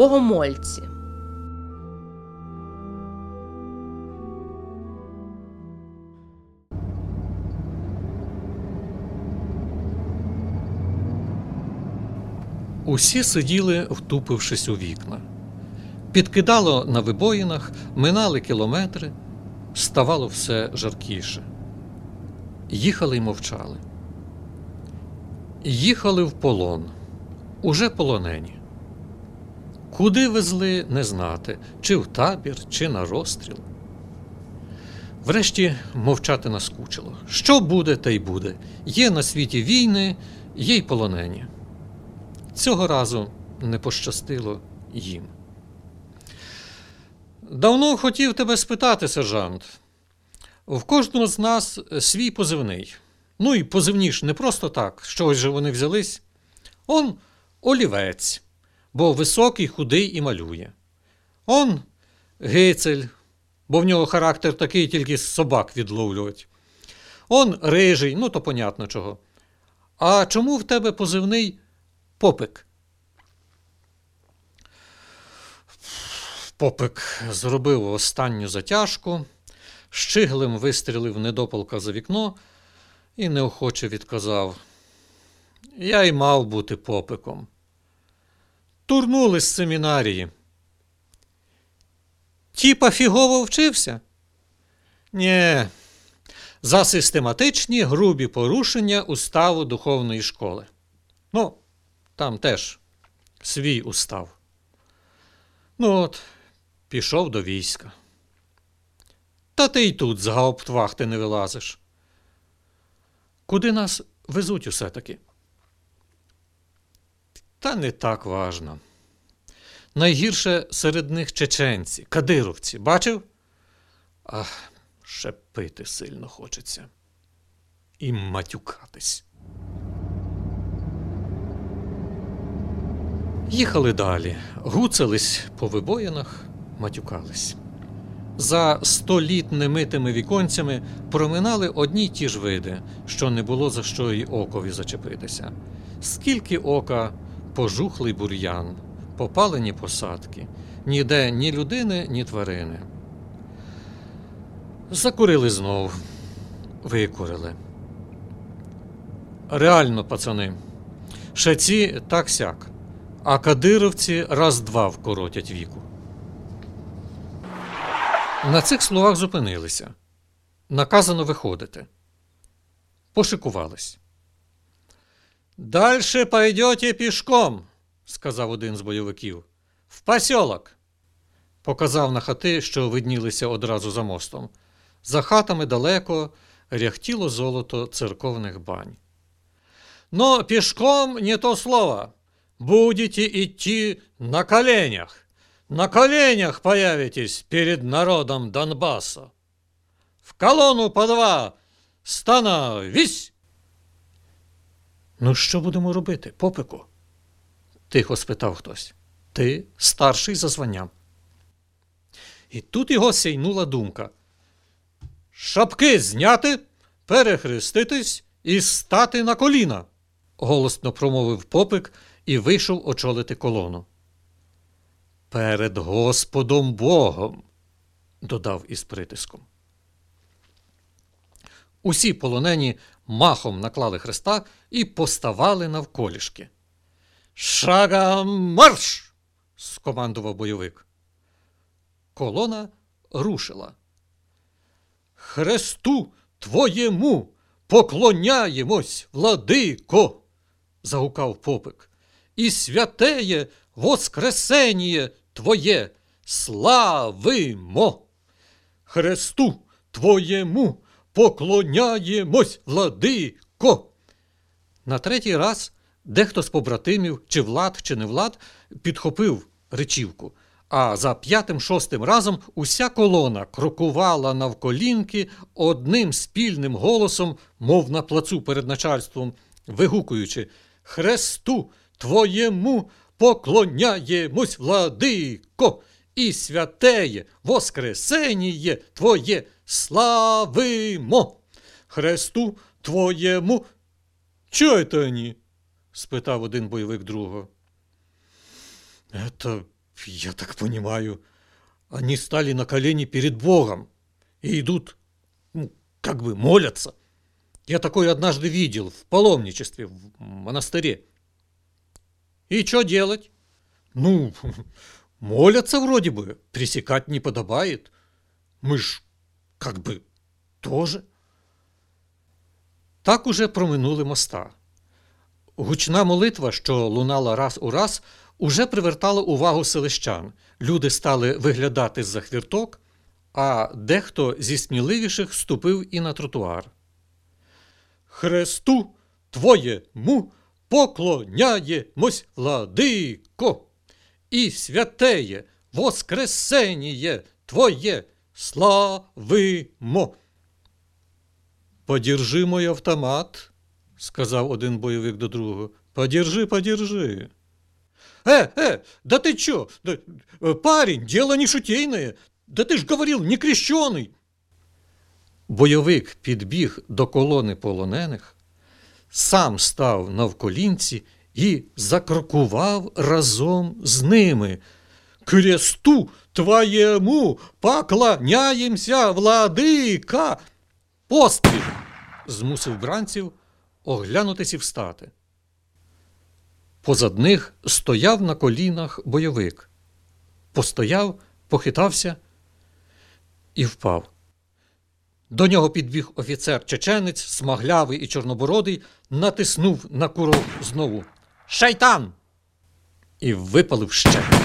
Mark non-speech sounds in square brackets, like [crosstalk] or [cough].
Богомольці. Усі сиділи, втупившись у вікна. Підкидало на вибоїнах, минали кілометри, ставало все жаркіше. Їхали й мовчали. Їхали в полон, уже полонені. Куди везли, не знати, чи в табір, чи на розстріл. Врешті мовчати наскучило. Що буде, те й буде. Є на світі війни, є й полонені. Цього разу не пощастило їм. Давно хотів тебе спитати, сержант. В кожного з нас свій позивний. Ну і позивні ж не просто так, з чогось же вони взялись. Он олівець, бо високий, худий і малює. Он гицель, бо в нього характер такий тільки собак відловлювати. Он рижий, ну то понятно чого. А чому в тебе позивний попик? Попик зробив останню затяжку, щиглем вистрілив недопалка за вікно і неохоче відказав. Я й мав бути попиком. Турнули з семінарії. Тіпа фігово вчився? Нє, за систематичні грубі порушення уставу духовної школи. Ну, там теж свій устав. Ну от, пішов до війська. Та ти й тут з гауптвахти не вилазиш. Куди нас везуть усе таки? Та не так важно. Найгірше серед них чеченці, кадировці. Бачив? Ах, ще пити сильно хочеться. І матюкатись. Їхали далі, гуцались по вибоїнах, матюкались. За сто літ немитими віконцями проминали одні й ті ж види, що не було за що й окові зачепитися. Скільки ока пожухлий бур'ян, попалені посадки, ніде ні людини, ні тварини. Закурили знов, викурили. Реально, пацани, ще ці так сяк, а кадировці раз-два вкоротять віку. На цих словах зупинилися. Наказано виходити. Пошикувались. Дальше пойдете пішком, сказав один з бойовиків. В посілок. Показав на хати, що виднілися одразу за мостом. За хатами далеко ряхтіло золото церковних бань. Но пішком не то слово. Будете идти на коленях. На коленях появитесь перед народом Донбасса. В колонну по два становись. Ну, що будемо робити, попику? тихо спитав хтось. Ти старший за званням. І тут його сяйнула думка. Шапки зняти, перехреститись і стати на коліна, голосно промовив попик і вийшов очолити колону. Перед Господом Богом, додав із притиском. Усі полонені махом наклали хреста і поставали навколішки. Шагам марш! скомандував бойовик. Колона рушила. Хресту твоєму поклоняємось, владико, загукав попик. І святеє воскресеніє твоє славимо. Хресту твоєму поклоняємось, владико. На третій раз дехто з побратимів, чи влад, чи не влад, підхопив речівку. А за п'ятим-шостим разом уся колона крокувала навколінки одним спільним голосом, мов на плацу перед начальством, вигукуючи Хресту твоєму поклоняємось, владико, і святеє Воскресеніє Твоє славимо. Хресту Твоєму. Чого это они? спитав один бойовик другого. Это Я так понимаю, они стали на колени перед Богом и идут, ну, как бы молятся. Я такое однажды видел в паломничестве, в монастыре. И что делать? Ну, [laughs] молятся вроде бы, пресекать не подобает. Мы ж, как бы, тоже. Так уже проминули моста. Гучна молитва, що лунала раз у раз, уже привертала увагу селищан. Люди стали виглядати з-за хвірток, а дехто зі сміливіших ступив і на тротуар. Хресту твоєму поклоняємось, владико, і святеє воскресеніє твоє славимо. Подержи мой автомат, сказав один бойовик до другого. Подержи, подержи. Э, э, да ты чё? Да, э, парень, дело не шутейное. Да ты ж говорил, не крещеный. Бойовик підбіг до колони полонених, сам став навколінці і закрокував разом з ними. Кресту твоєму поклоняємся, владика. Постріл! змусив бранців оглянутись і встати. Позад них стояв на колінах бойовик. Постояв, похитався і впав. До нього підбіг офіцер чеченець, смаглявий і чорнобородий, натиснув на курок знову Шайтан! І випалив ще.